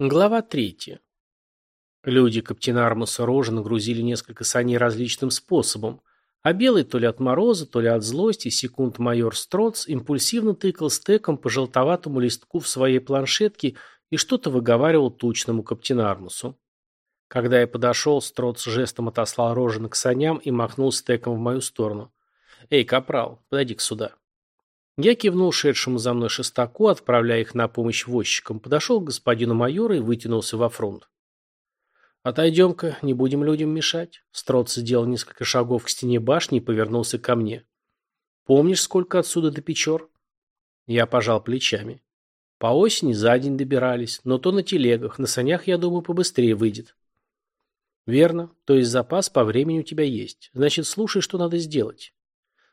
Глава третья. Люди Каптенармуса Рожа нагрузили несколько саней различным способом, а белый то ли от мороза, то ли от злости секунд-майор Строц импульсивно тыкал стеком по желтоватому листку в своей планшетке и что-то выговаривал тучному Каптенармусу. Когда я подошел, Строц жестом отослал Рожина к саням и махнул стеком в мою сторону. «Эй, капрал, подойди-ка сюда». Я кивнул шедшему за мной шестаку, отправляя их на помощь возчикам, подошел к господину майору и вытянулся во фронт. «Отойдем-ка, не будем людям мешать». Строц сделал несколько шагов к стене башни и повернулся ко мне. «Помнишь, сколько отсюда до Печор?» Я пожал плечами. По осени за день добирались, но то на телегах, на санях, я думаю, побыстрее выйдет. Верно, то есть запас по времени у тебя есть. Значит, слушай, что надо сделать.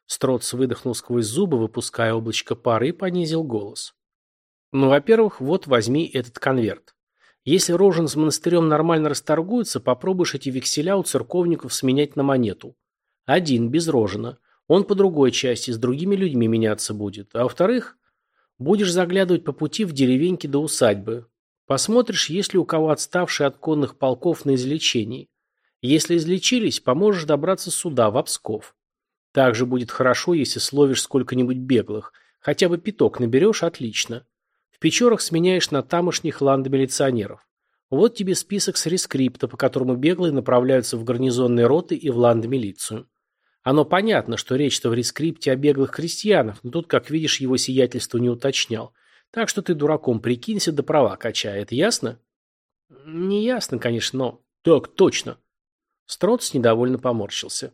Строц выдохнул сквозь зубы, выпуская облачко пары, и понизил голос. «Ну, во-первых, вот возьми этот конверт. Если Рожен с монастырем нормально расторгуется, попробуешь эти векселя у церковников сменять на монету. Один, без Рожена. Он по другой части, с другими людьми меняться будет. А во-вторых, будешь заглядывать по пути в деревеньки до усадьбы. Посмотришь, есть ли у кого отставшие от конных полков на излечении. Если излечились, поможешь добраться сюда, в Обсков. Также будет хорошо, если словишь сколько-нибудь беглых. Хотя бы пяток наберешь – отлично. В Печорах сменяешь на тамошних ландомилиционеров. Вот тебе список с рескрипта, по которому беглые направляются в гарнизонные роты и в ландомилицию. Оно понятно, что речь-то в рескрипте о беглых крестьянах, но тут, как видишь, его сиятельство не уточнял. Так что ты дураком прикинься, да права качает. Ясно? Не ясно, конечно, но... Так, точно. Строц недовольно поморщился.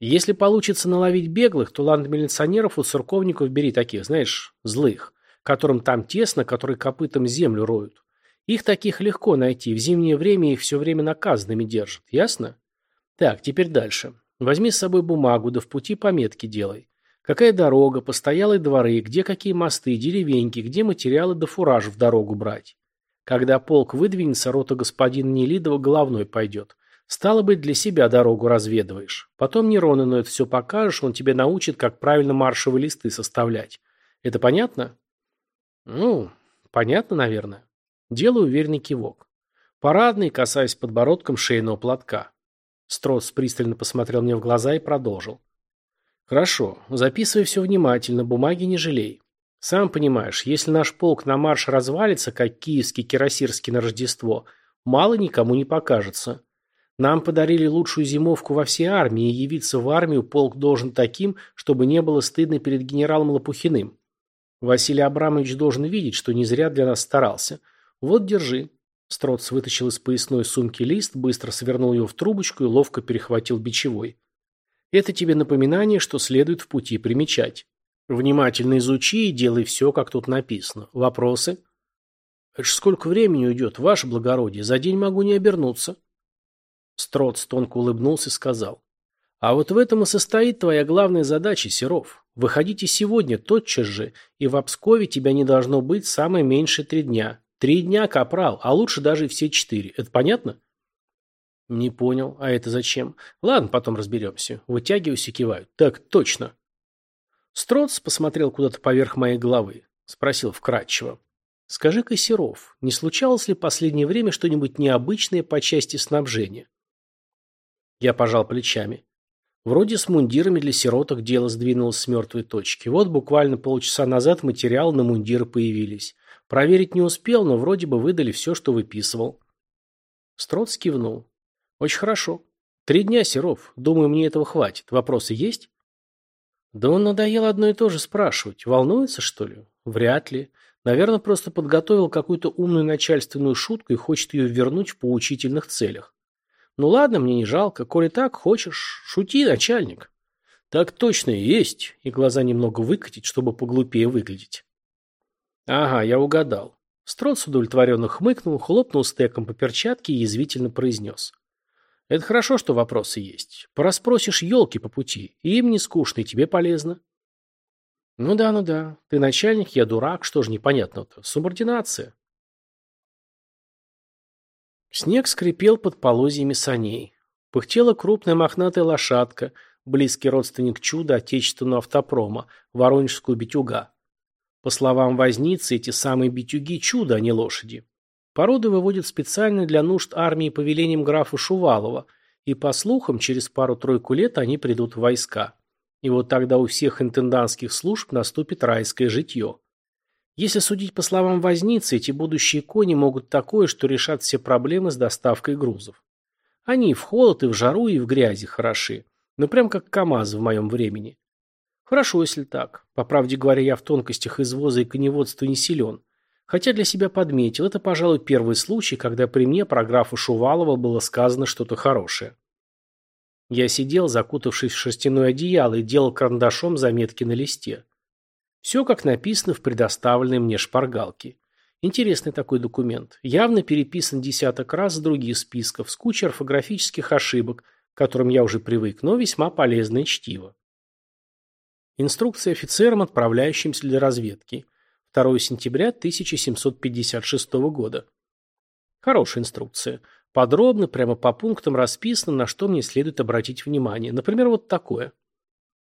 Если получится наловить беглых, то ландмилиционеров у церковников бери таких, знаешь, злых, которым там тесно, которые копытом землю роют. Их таких легко найти, в зимнее время их все время наказанными держат, ясно? Так, теперь дальше. Возьми с собой бумагу, да в пути пометки делай. Какая дорога, постоялые дворы, где какие мосты, деревеньки, где материалы да фураж в дорогу брать. Когда полк выдвинется, рота господина Нелидова головной пойдет. Стало быть, для себя дорогу разведываешь. Потом Неронану это все покажешь, он тебе научит, как правильно маршевые листы составлять. Это понятно? Ну, понятно, наверное. Делаю уверенный кивок. Парадный, касаясь подбородком шейного платка. Строс пристально посмотрел мне в глаза и продолжил. Хорошо, записывай все внимательно, бумаги не жалей. Сам понимаешь, если наш полк на марш развалится, как киевский кирасирский на Рождество, мало никому не покажется. Нам подарили лучшую зимовку во всей армии, и явиться в армию полк должен таким, чтобы не было стыдно перед генералом Лопухиным. Василий Абрамович должен видеть, что не зря для нас старался. Вот, держи. Строц вытащил из поясной сумки лист, быстро свернул его в трубочку и ловко перехватил бичевой. Это тебе напоминание, что следует в пути примечать. Внимательно изучи и делай все, как тут написано. Вопросы? Это ж сколько времени уйдет, ваше благородие, за день могу не обернуться. Строц тонко улыбнулся и сказал. А вот в этом и состоит твоя главная задача, Серов. Выходите сегодня, тотчас же, и в Обскове тебя не должно быть самое меньше три дня. Три дня, капрал, а лучше даже все четыре. Это понятно? Не понял. А это зачем? Ладно, потом разберемся. Вытягиваюсь и киваю. Так, точно. Строц посмотрел куда-то поверх моей головы. Спросил вкратчиво. Скажи-ка, Серов, не случалось ли последнее время что-нибудь необычное по части снабжения? Я пожал плечами. Вроде с мундирами для сироток дело сдвинулось с мертвой точки. Вот буквально полчаса назад материалы на мундиры появились. Проверить не успел, но вроде бы выдали все, что выписывал. Строц кивнул. Очень хорошо. Три дня, Серов. Думаю, мне этого хватит. Вопросы есть? Да он надоел одно и то же спрашивать. Волнуется, что ли? Вряд ли. Наверное, просто подготовил какую-то умную начальственную шутку и хочет ее вернуть в поучительных целях. Ну ладно, мне не жалко. Коли так, хочешь, шути, начальник. Так точно и есть. И глаза немного выкатить, чтобы поглупее выглядеть. Ага, я угадал. Строц удовлетворенно хмыкнул, хлопнул стеком по перчатке и язвительно произнес. Это хорошо, что вопросы есть. Пораспросишь елки по пути. Им не скучно, и тебе полезно. Ну да, ну да. Ты начальник, я дурак. Что же непонятного-то? Субординация. Снег скрипел под полозьями саней. Пыхтела крупная мохнатая лошадка, близкий родственник чуда отечественного автопрома, воронежскую битюга. По словам возницы, эти самые битюги чудо, а не лошади. Породы выводят специально для нужд армии по велениям графа Шувалова, и, по слухам, через пару-тройку лет они придут в войска. И вот тогда у всех интендантских служб наступит райское житье. Если судить по словам возницы, эти будущие кони могут такое, что решат все проблемы с доставкой грузов. Они и в холод, и в жару, и в грязи хороши. Ну прям как КАМАЗ в моем времени. Хорошо, если так. По правде говоря, я в тонкостях извоза и коневодства не силен. Хотя для себя подметил, это, пожалуй, первый случай, когда при мне про графа Шувалова было сказано что-то хорошее. Я сидел, закутавшись в шерстяное одеяло, и делал карандашом заметки на листе. Все как написано в предоставленной мне шпаргалке. Интересный такой документ. Явно переписан десяток раз с других списков, с кучей орфографических ошибок, к которым я уже привык, но весьма полезное чтиво. Инструкция офицерам, отправляющимся для разведки. 2 сентября 1756 года. Хорошая инструкция. Подробно, прямо по пунктам расписано, на что мне следует обратить внимание. Например, вот такое.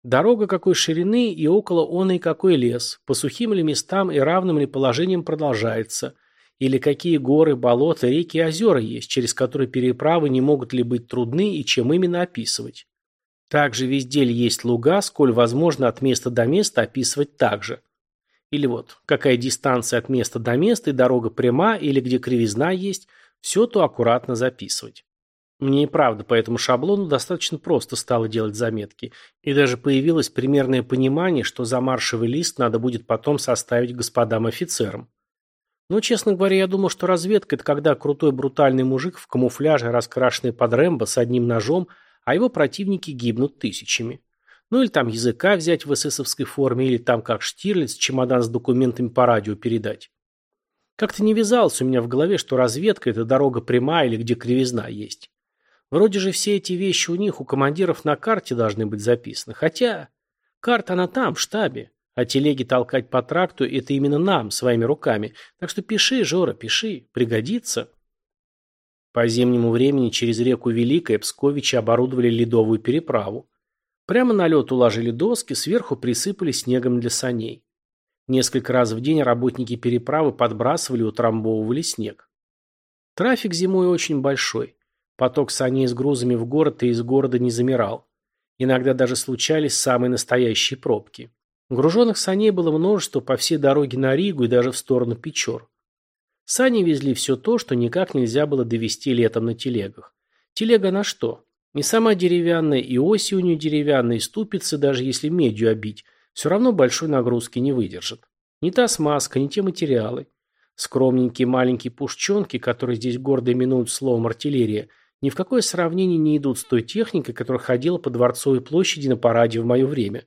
Дорога какой ширины и около он и какой лес, по сухим ли местам и равным ли положением продолжается, или какие горы, болота, реки и озера есть, через которые переправы не могут ли быть трудны и чем именно описывать. Также везде ли есть луга, сколь возможно от места до места описывать также. Или вот, какая дистанция от места до места и дорога пряма, или где кривизна есть, все то аккуратно записывать. Мне и правда по этому шаблону достаточно просто стало делать заметки, и даже появилось примерное понимание, что за маршевый лист надо будет потом составить господам офицерам. Но, честно говоря, я думал, что разведка – это когда крутой брутальный мужик в камуфляже, раскрашенный под Рэмбо, с одним ножом, а его противники гибнут тысячами. Ну или там языка взять в эсэсовской форме, или там как Штирлиц чемодан с документами по радио передать. Как-то не вязалось у меня в голове, что разведка – это дорога прямая или где кривизна есть. Вроде же все эти вещи у них, у командиров на карте должны быть записаны. Хотя карта она там, в штабе. А телеги толкать по тракту – это именно нам, своими руками. Так что пиши, Жора, пиши. Пригодится. По зимнему времени через реку Великая Псковичи оборудовали ледовую переправу. Прямо на лед уложили доски, сверху присыпали снегом для саней. Несколько раз в день работники переправы подбрасывали и утрамбовывали снег. Трафик зимой очень большой. Поток саней с грузами в город и из города не замирал. Иногда даже случались самые настоящие пробки. Груженных саней было множество по всей дороге на Ригу и даже в сторону Печор. Сани везли все то, что никак нельзя было довести летом на телегах. Телега на что? Не сама деревянная, и оси у нее деревянные, ступицы, даже если медью обить, все равно большой нагрузки не выдержат. Не та смазка, не те материалы. Скромненькие маленькие пушченки, которые здесь гордо именуют словом артиллерия – ни в какое сравнение не идут с той техникой, которая ходила по Дворцовой площади на параде в мое время.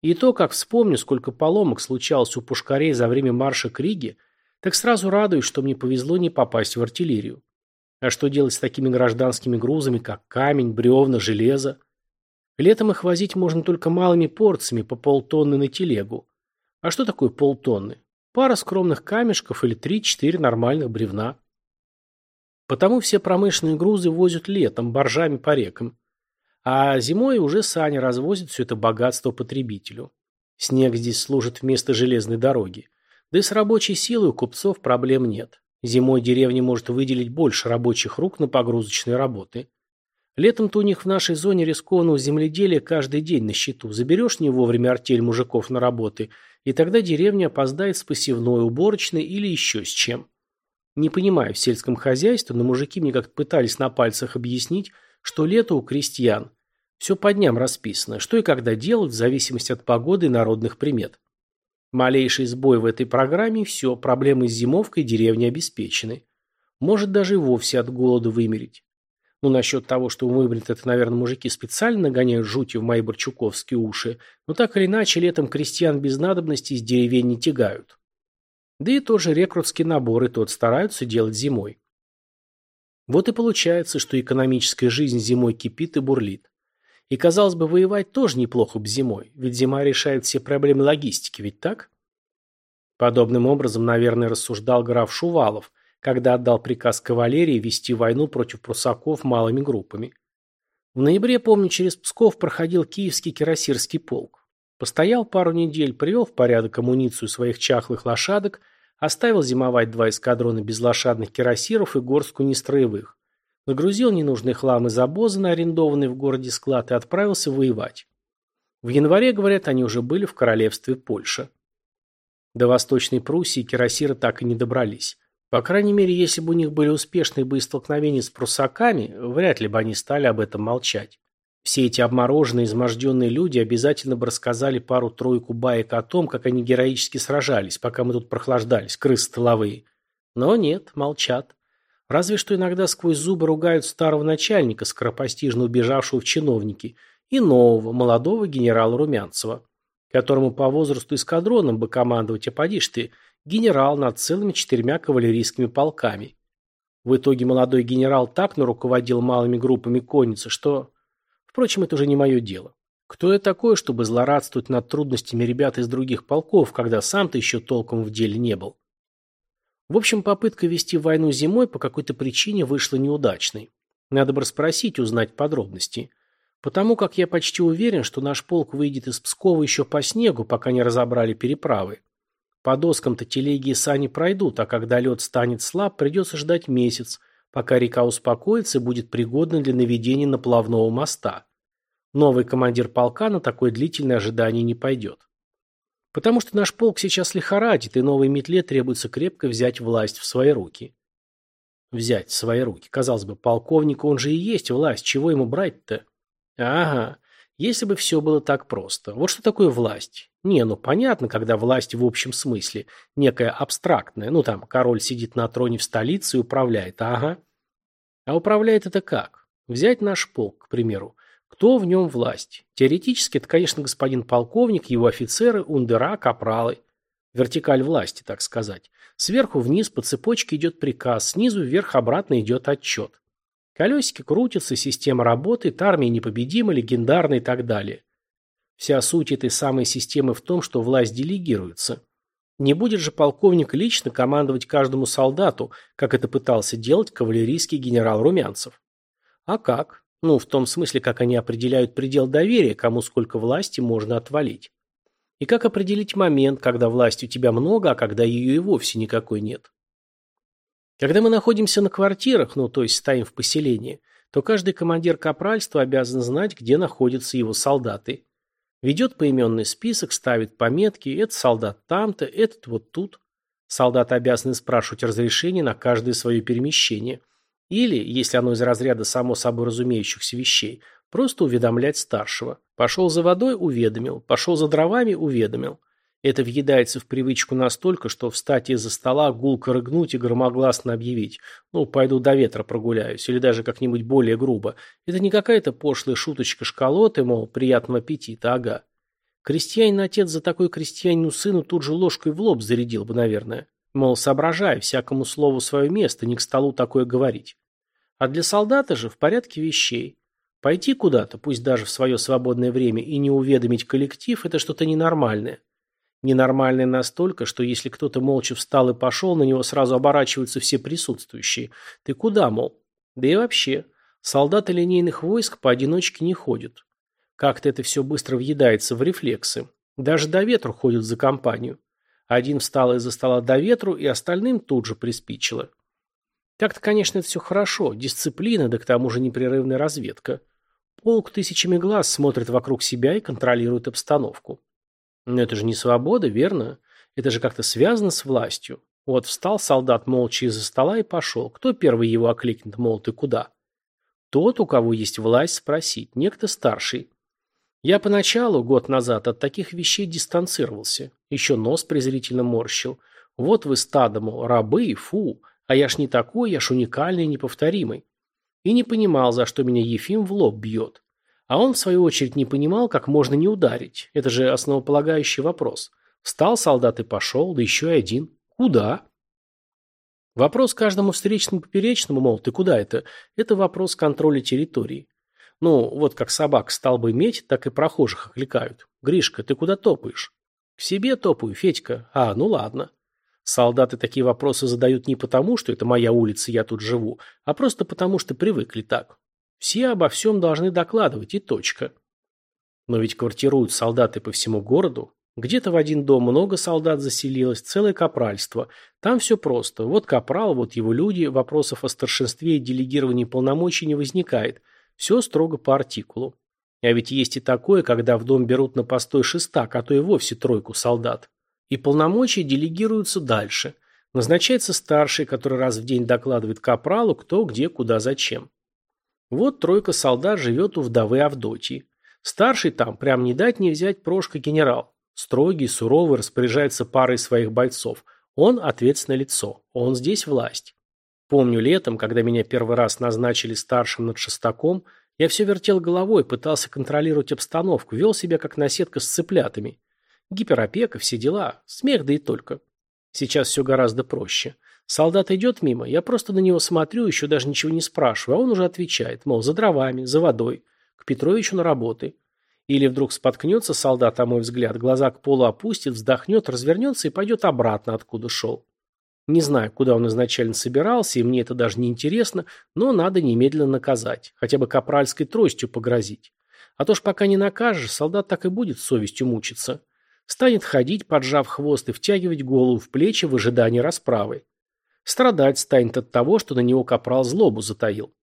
И то, как вспомню, сколько поломок случалось у пушкарей за время марша к Риге, так сразу радуюсь, что мне повезло не попасть в артиллерию. А что делать с такими гражданскими грузами, как камень, бревна, железо? Летом их возить можно только малыми порциями, по полтонны на телегу. А что такое полтонны? Пара скромных камешков или три-четыре нормальных бревна. Потому все промышленные грузы возят летом, боржами по рекам. А зимой уже сани развозят все это богатство потребителю. Снег здесь служит вместо железной дороги. Да и с рабочей силой у купцов проблем нет. Зимой деревня может выделить больше рабочих рук на погрузочные работы. Летом-то у них в нашей зоне рискованного земледелия каждый день на счету. Заберешь не вовремя артель мужиков на работы, и тогда деревня опоздает с посевной, уборочной или еще с чем. Не понимаю в сельском хозяйстве, но мужики мне как-то пытались на пальцах объяснить, что лето у крестьян. Все по дням расписано, что и когда делать в зависимости от погоды и народных примет. Малейший сбой в этой программе – все, проблемы с зимовкой деревни обеспечены. Может даже и вовсе от голода вымереть. Ну, насчет того, что вымерет это, наверное, мужики специально нагоняют жути в мои борчуковские уши, но так или иначе летом крестьян без надобности из деревень не тягают. Да и тоже рекрутский набор и тот стараются делать зимой. Вот и получается, что экономическая жизнь зимой кипит и бурлит. И, казалось бы, воевать тоже неплохо бы зимой, ведь зима решает все проблемы логистики, ведь так? Подобным образом, наверное, рассуждал граф Шувалов, когда отдал приказ кавалерии вести войну против прусаков малыми группами. В ноябре, помню, через Псков проходил Киевский кирасирский полк. Постоял пару недель, привел в порядок амуницию своих чахлых лошадок Оставил зимовать два эскадрона безлошадных кирасиров и горстку нестроевых. Нагрузил ненужный хлам из обоза на арендованный в городе склад и отправился воевать. В январе, говорят, они уже были в королевстве Польша. До Восточной Пруссии кирасиры так и не добрались. По крайней мере, если бы у них были успешные боестолкновения с пруссаками, вряд ли бы они стали об этом молчать. Все эти обмороженные, изможденные люди обязательно бы рассказали пару-тройку баек о том, как они героически сражались, пока мы тут прохлаждались, крысы тыловые. Но нет, молчат. Разве что иногда сквозь зубы ругают старого начальника, скоропостижно убежавшего в чиновники, и нового, молодого генерала Румянцева, которому по возрасту эскадроном бы командовать, а ты, генерал над целыми четырьмя кавалерийскими полками. В итоге молодой генерал так наруководил малыми группами конницы, что Впрочем, это уже не мое дело. Кто я такой, чтобы злорадствовать над трудностями ребят из других полков, когда сам-то еще толком в деле не был? В общем, попытка вести войну зимой по какой-то причине вышла неудачной. Надо бы расспросить, узнать подробности. Потому как я почти уверен, что наш полк выйдет из Пскова еще по снегу, пока не разобрали переправы. По доскам-то телеги и сани пройдут, а когда лед станет слаб, придется ждать месяц – пока река успокоится и будет пригодна для наведения наплавного моста. Новый командир полка на такое длительное ожидание не пойдет. Потому что наш полк сейчас лихорадит, и новой метле требуется крепко взять власть в свои руки. Взять в свои руки. Казалось бы, полковник, он же и есть власть, чего ему брать-то? Ага, если бы все было так просто. Вот что такое власть? Не, ну понятно, когда власть в общем смысле, некая абстрактная, ну там, король сидит на троне в столице и управляет, ага. А управляет это как? Взять наш полк, к примеру. Кто в нем власть? Теоретически это, конечно, господин полковник, его офицеры, ундера, капралы. Вертикаль власти, так сказать. Сверху вниз по цепочке идет приказ, снизу вверх обратно идет отчет. Колесики крутятся, система работает, армия непобедима, легендарна и так далее. Вся суть этой самой системы в том, что власть делегируется. Не будет же полковник лично командовать каждому солдату, как это пытался делать кавалерийский генерал Румянцев. А как? Ну, в том смысле, как они определяют предел доверия, кому сколько власти можно отвалить. И как определить момент, когда власти у тебя много, а когда ее и вовсе никакой нет. Когда мы находимся на квартирах, ну, то есть стоим в поселении, то каждый командир капральства обязан знать, где находятся его солдаты. Ведет поименный список, ставит пометки, этот солдат там-то, этот вот тут. Солдаты обязаны спрашивать разрешение на каждое свое перемещение. Или, если оно из разряда само собой разумеющихся вещей, просто уведомлять старшего. Пошел за водой – уведомил, пошел за дровами – уведомил. Это въедается в привычку настолько, что встать из-за стола, гулко рыгнуть и громогласно объявить «ну, пойду до ветра прогуляюсь» или даже как-нибудь более грубо. Это не какая-то пошлая шуточка школоты, мол, приятного аппетита, ага. Крестьянин отец за такой крестьянину сыну тут же ложкой в лоб зарядил бы, наверное. Мол, соображай, всякому слову свое место, не к столу такое говорить. А для солдата же в порядке вещей. Пойти куда-то, пусть даже в свое свободное время, и не уведомить коллектив – это что-то ненормальное. Ненормальный настолько, что если кто-то молча встал и пошел, на него сразу оборачиваются все присутствующие. Ты куда, мол? Да и вообще, солдаты линейных войск поодиночке не ходят. Как-то это все быстро въедается в рефлексы. Даже до ветру ходят за компанию. Один встал из-за стола до ветру, и остальным тут же приспичило. Так-то, конечно, это все хорошо. Дисциплина, да к тому же непрерывная разведка. Полк тысячами глаз смотрит вокруг себя и контролирует обстановку. Но это же не свобода, верно? Это же как-то связано с властью. Вот встал солдат молча из-за стола и пошел. Кто первый его окликнет, мол, ты куда? Тот, у кого есть власть спросить, некто старший. Я поначалу, год назад, от таких вещей дистанцировался. Еще нос презрительно морщил. Вот вы стадо, мол, рабы, фу. А я ж не такой, я ж уникальный и неповторимый. И не понимал, за что меня Ефим в лоб бьет. А он, в свою очередь, не понимал, как можно не ударить. Это же основополагающий вопрос. Встал солдат и пошел, да еще и один. Куда? Вопрос каждому встречному поперечному, мол, ты куда это? Это вопрос контроля территории. Ну, вот как собак стал бы иметь, так и прохожих окликают. Гришка, ты куда топаешь? К себе топаю, Федька. А, ну ладно. Солдаты такие вопросы задают не потому, что это моя улица, я тут живу, а просто потому, что привыкли так. Все обо всем должны докладывать, и точка. Но ведь квартируют солдаты по всему городу. Где-то в один дом много солдат заселилось, целое капральство. Там все просто. Вот капрал, вот его люди, вопросов о старшинстве и делегировании полномочий не возникает. Все строго по артикулу. А ведь есть и такое, когда в дом берут на постой шестак, а то и вовсе тройку солдат. И полномочия делегируются дальше. Назначается старший, который раз в день докладывает капралу, кто, где, куда, зачем. Вот тройка солдат живет у вдовы Авдотьи. Старший там, прям не дать не взять прошка генерал. Строгий, суровый, распоряжается парой своих бойцов. Он ответственное лицо. Он здесь власть. Помню летом, когда меня первый раз назначили старшим над шестаком, я все вертел головой, пытался контролировать обстановку, вел себя как наседка с цыплятами. Гиперопека, все дела, смех да и только. Сейчас все гораздо проще. Солдат идет мимо, я просто на него смотрю, еще даже ничего не спрашиваю, а он уже отвечает, мол, за дровами, за водой, к Петровичу на работы. Или вдруг споткнется солдат, а мой взгляд, глаза к полу опустит, вздохнет, развернется и пойдет обратно, откуда шел. Не знаю, куда он изначально собирался, и мне это даже не интересно, но надо немедленно наказать, хотя бы капральской тростью погрозить. А то ж пока не накажешь, солдат так и будет совестью мучиться. Станет ходить, поджав хвост, и втягивать голову в плечи в ожидании расправы. Страдать станет от того, что на него капрал злобу затаил.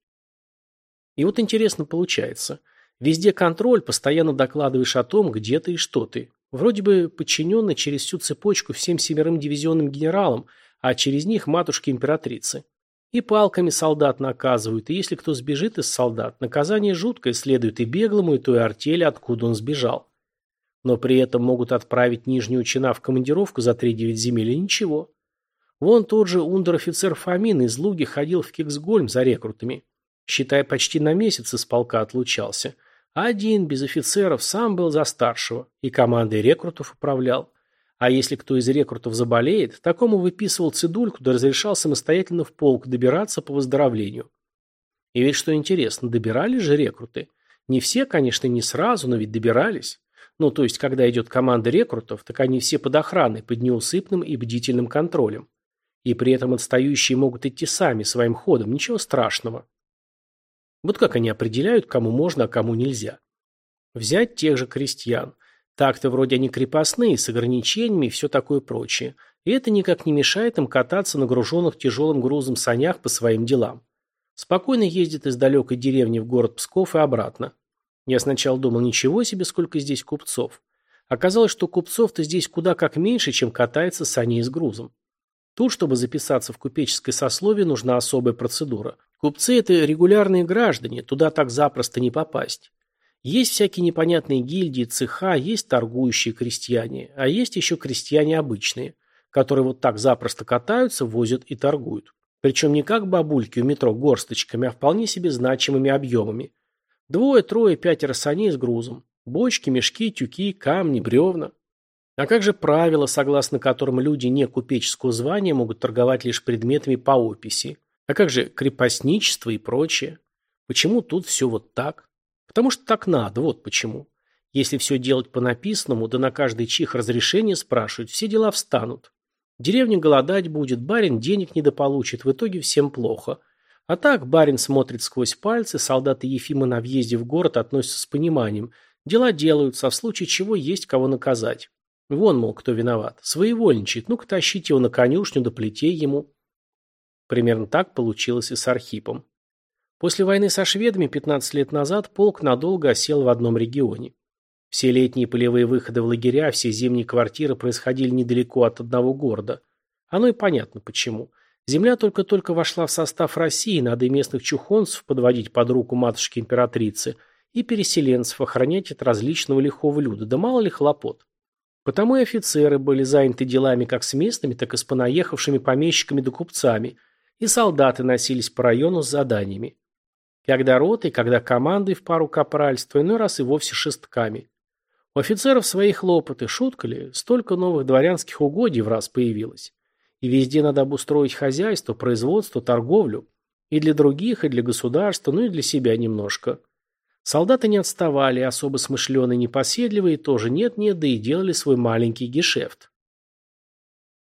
И вот интересно получается. Везде контроль, постоянно докладываешь о том, где ты и что ты. Вроде бы подчиненный через всю цепочку всем семерым дивизионным генералам, а через них матушке императрицы. И палками солдат наказывают, и если кто сбежит из солдат, наказание жуткое следует и беглому, и той артели, откуда он сбежал. Но при этом могут отправить нижнюю чина в командировку за 3-9 земель и ничего. Вон тот же ундер-офицер Фомин из Луги ходил в Кексгольм за рекрутами. Считай, почти на месяц из полка отлучался. Один, без офицеров, сам был за старшего. И командой рекрутов управлял. А если кто из рекрутов заболеет, такому выписывал цедульку да разрешал самостоятельно в полк добираться по выздоровлению. И ведь что интересно, добирались же рекруты. Не все, конечно, не сразу, но ведь добирались. Ну, то есть, когда идет команда рекрутов, так они все под охраной, под неусыпным и бдительным контролем. И при этом отстающие могут идти сами, своим ходом, ничего страшного. Вот как они определяют, кому можно, а кому нельзя. Взять тех же крестьян. Так-то вроде они крепостные, с ограничениями и все такое прочее. И это никак не мешает им кататься на груженных тяжелым грузом санях по своим делам. Спокойно ездят из далекой деревни в город Псков и обратно. Я сначала думал, ничего себе, сколько здесь купцов. Оказалось, что купцов-то здесь куда как меньше, чем катается саней с грузом. Тут, чтобы записаться в купеческое сословие, нужна особая процедура. Купцы – это регулярные граждане, туда так запросто не попасть. Есть всякие непонятные гильдии, цеха, есть торгующие крестьяне, а есть еще крестьяне обычные, которые вот так запросто катаются, возят и торгуют. Причем не как бабульки у метро горсточками, а вполне себе значимыми объемами. Двое, трое, пятеро саней с грузом. Бочки, мешки, тюки, камни, бревна. А как же правила, согласно которым люди не купеческого звания могут торговать лишь предметами по описи? А как же крепостничество и прочее? Почему тут все вот так? Потому что так надо, вот почему. Если все делать по написанному, да на каждый чих разрешение спрашивать, все дела встанут. Деревня голодать будет, барин денег недополучит, в итоге всем плохо. А так барин смотрит сквозь пальцы, солдаты Ефима на въезде в город относятся с пониманием. Дела делаются, а в случае чего есть кого наказать. Вон, мол, кто виноват. Своевольничает. Ну-ка тащите его на конюшню, да плетей ему. Примерно так получилось и с Архипом. После войны со шведами 15 лет назад полк надолго осел в одном регионе. Все летние полевые выходы в лагеря, все зимние квартиры происходили недалеко от одного города. Оно и понятно почему. Земля только-только вошла в состав России, надо и местных чухонцев подводить под руку матушки-императрицы, и переселенцев охранять от различного лихого люда, да мало ли хлопот. Потому и офицеры были заняты делами как с местными, так и с понаехавшими помещиками да купцами, и солдаты носились по району с заданиями. Когда ротой, когда командой в пару капральства, иной раз и вовсе шестками. У офицеров свои хлопоты, шутка ли, столько новых дворянских угодий в раз появилось. И везде надо обустроить хозяйство, производство, торговлю. И для других, и для государства, ну и для себя немножко. Солдаты не отставали, особо смышленые, непоседливые тоже нет-нет, да и делали свой маленький гешефт.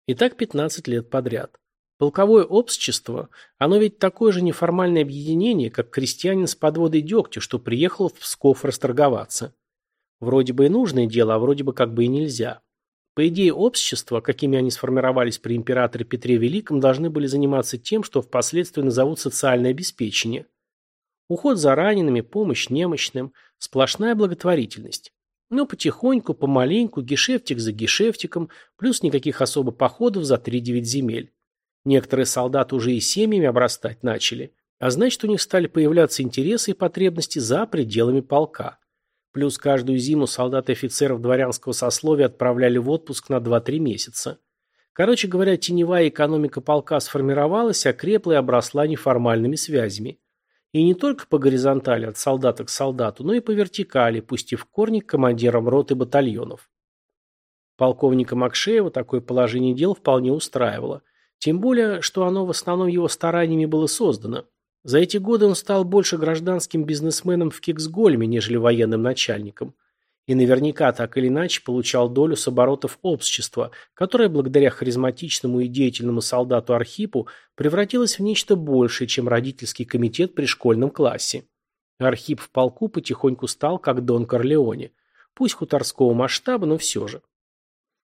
И так 15 лет подряд. Полковое общество, оно ведь такое же неформальное объединение, как крестьянин с подводой дегтя, что приехал в Псков расторговаться. Вроде бы и нужное дело, а вроде бы как бы и нельзя. По идее, общества, какими они сформировались при императоре Петре Великом, должны были заниматься тем, что впоследствии назовут социальное обеспечение. Уход за ранеными, помощь немощным, сплошная благотворительность. Но потихоньку, помаленьку, гешефтик за гешефтиком, плюс никаких особо походов за 3-9 земель. Некоторые солдаты уже и семьями обрастать начали, а значит, у них стали появляться интересы и потребности за пределами полка. Плюс каждую зиму солдаты и офицеров дворянского сословия отправляли в отпуск на 2-3 месяца. Короче говоря, теневая экономика полка сформировалась, окрепла и обросла неформальными связями. И не только по горизонтали от солдата к солдату, но и по вертикали, пустив корни к командирам рот и батальонов. Полковника Макшеева такое положение дел вполне устраивало. Тем более, что оно в основном его стараниями было создано. За эти годы он стал больше гражданским бизнесменом в Киксгольме, нежели военным начальником. И наверняка так или иначе получал долю с оборотов общества, которое благодаря харизматичному и деятельному солдату Архипу превратилось в нечто большее, чем родительский комитет при школьном классе. Архип в полку потихоньку стал как Дон Корлеоне. Пусть хуторского масштаба, но все же.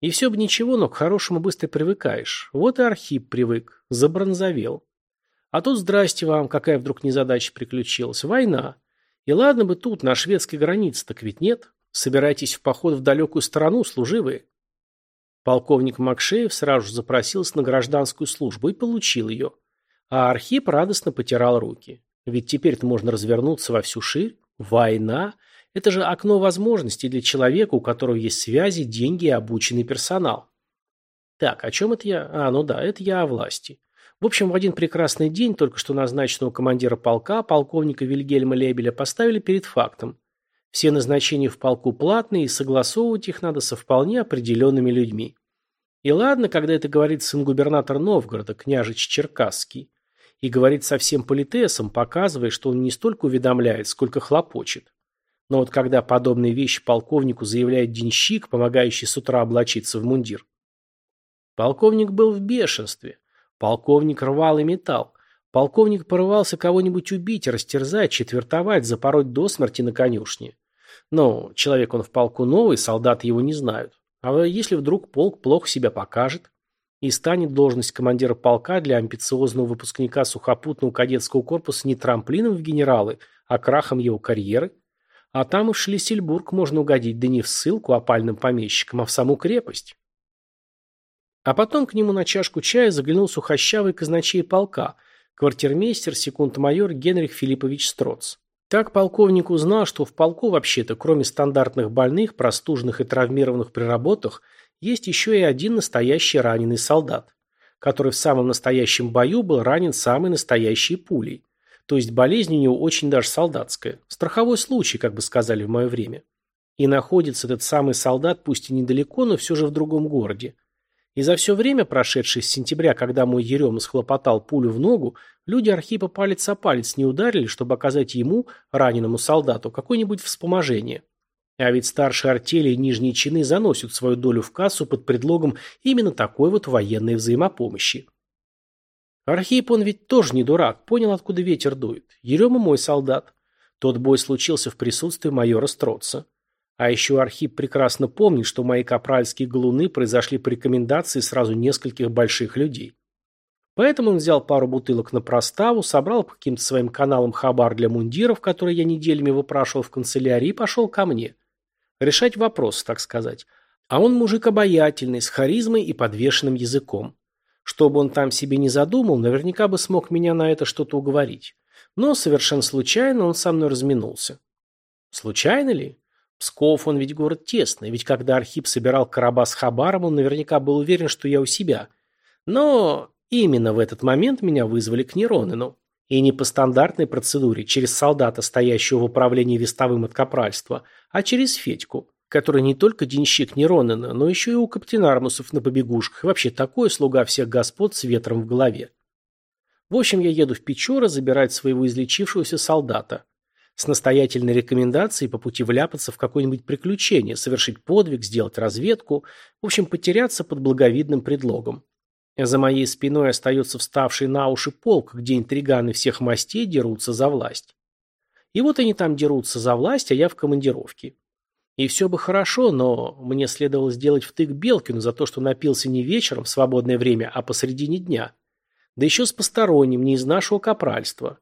И все бы ничего, но к хорошему быстро привыкаешь. Вот и Архип привык, забронзовел. А тут здрасте вам, какая вдруг незадача приключилась. Война. И ладно бы тут, на шведской границе, так ведь нет. Собирайтесь в поход в далекую страну, служивые. Полковник Макшеев сразу же запросился на гражданскую службу и получил ее. А Архип радостно потирал руки. Ведь теперь-то можно развернуться во всю ширь. Война – это же окно возможностей для человека, у которого есть связи, деньги и обученный персонал. Так, о чем это я? А, ну да, это я о власти. В общем, в один прекрасный день только что назначенного командира полка, полковника Вильгельма Лебеля, поставили перед фактом. Все назначения в полку платные, и согласовывать их надо со вполне определенными людьми. И ладно, когда это говорит сын-губернатор Новгорода, княжич Черкасский. И говорит со всем политесом, показывая, что он не столько уведомляет, сколько хлопочет. Но вот когда подобные вещи полковнику заявляет денщик, помогающий с утра облачиться в мундир. Полковник был в бешенстве. Полковник рвал и металл. Полковник порывался кого-нибудь убить, растерзать, четвертовать, запороть до смерти на конюшне. Но человек он в полку новый, солдаты его не знают. А если вдруг полк плохо себя покажет и станет должность командира полка для амбициозного выпускника сухопутного кадетского корпуса не трамплином в генералы, а крахом его карьеры? А там и в Шлиссельбург можно угодить, да не в ссылку опальным помещикам, а в саму крепость. А потом к нему на чашку чая заглянул сухощавый казначей полка, квартирмейстер, секунд-майор Генрих Филиппович Строц. Так полковник узнал, что в полку вообще-то, кроме стандартных больных, простуженных и травмированных при работах, есть еще и один настоящий раненый солдат, который в самом настоящем бою был ранен самой настоящей пулей. То есть болезнь у него очень даже солдатская. Страховой случай, как бы сказали в мое время. И находится этот самый солдат, пусть и недалеко, но все же в другом городе. И за все время, прошедшее с сентября, когда мой Ерема схлопотал пулю в ногу, люди Архипа палец о палец не ударили, чтобы оказать ему, раненому солдату, какое-нибудь вспоможение. А ведь старшие артели и нижние чины заносят свою долю в кассу под предлогом именно такой вот военной взаимопомощи. Архип, он ведь тоже не дурак, понял, откуда ветер дует. Ерема мой солдат. Тот бой случился в присутствии майора Строца. А еще Архип прекрасно помнит, что мои капральские галуны произошли по рекомендации сразу нескольких больших людей. Поэтому он взял пару бутылок на проставу, собрал по каким-то своим каналам хабар для мундиров, которые я неделями выпрашивал в канцелярии, и пошел ко мне. Решать вопрос, так сказать. А он мужик обаятельный, с харизмой и подвешенным языком. Что бы он там себе не задумал, наверняка бы смог меня на это что-то уговорить. Но совершенно случайно он со мной разминулся. Случайно ли? Псков, он ведь город тесный, ведь когда Архип собирал короба с Хабаром, он наверняка был уверен, что я у себя. Но именно в этот момент меня вызвали к Неронину. И не по стандартной процедуре, через солдата, стоящего в управлении вестовым от капральства, а через Федьку, который не только денщик Неронина, но еще и у каптенармусов на побегушках, и вообще такой слуга всех господ с ветром в голове. В общем, я еду в Печоры забирать своего излечившегося солдата с настоятельной рекомендацией по пути вляпаться в какое-нибудь приключение, совершить подвиг, сделать разведку, в общем, потеряться под благовидным предлогом. За моей спиной остается вставший на уши полк, где интриганы всех мастей дерутся за власть. И вот они там дерутся за власть, а я в командировке. И все бы хорошо, но мне следовало сделать втык Белкину за то, что напился не вечером в свободное время, а посредине дня. Да еще с посторонним, не из нашего капральства.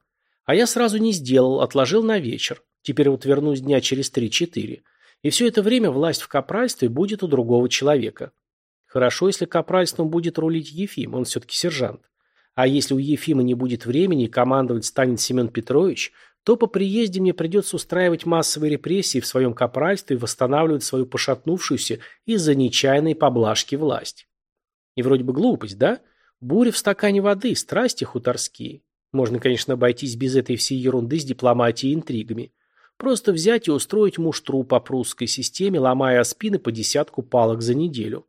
А я сразу не сделал, отложил на вечер. Теперь вот вернусь дня через три-четыре. И все это время власть в капральстве будет у другого человека. Хорошо, если капральством будет рулить Ефим, он все-таки сержант. А если у Ефима не будет времени командовать станет Семен Петрович, то по приезде мне придется устраивать массовые репрессии в своем капральстве и восстанавливать свою пошатнувшуюся из-за нечаянной поблажки власть. И вроде бы глупость, да? Буря в стакане воды, страсти хуторские. Можно, конечно, обойтись без этой всей ерунды с дипломатией и интригами. Просто взять и устроить муштру по прусской системе, ломая спины по десятку палок за неделю.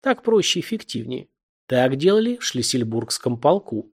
Так проще и эффективнее. Так делали в Шлиссельбургском полку.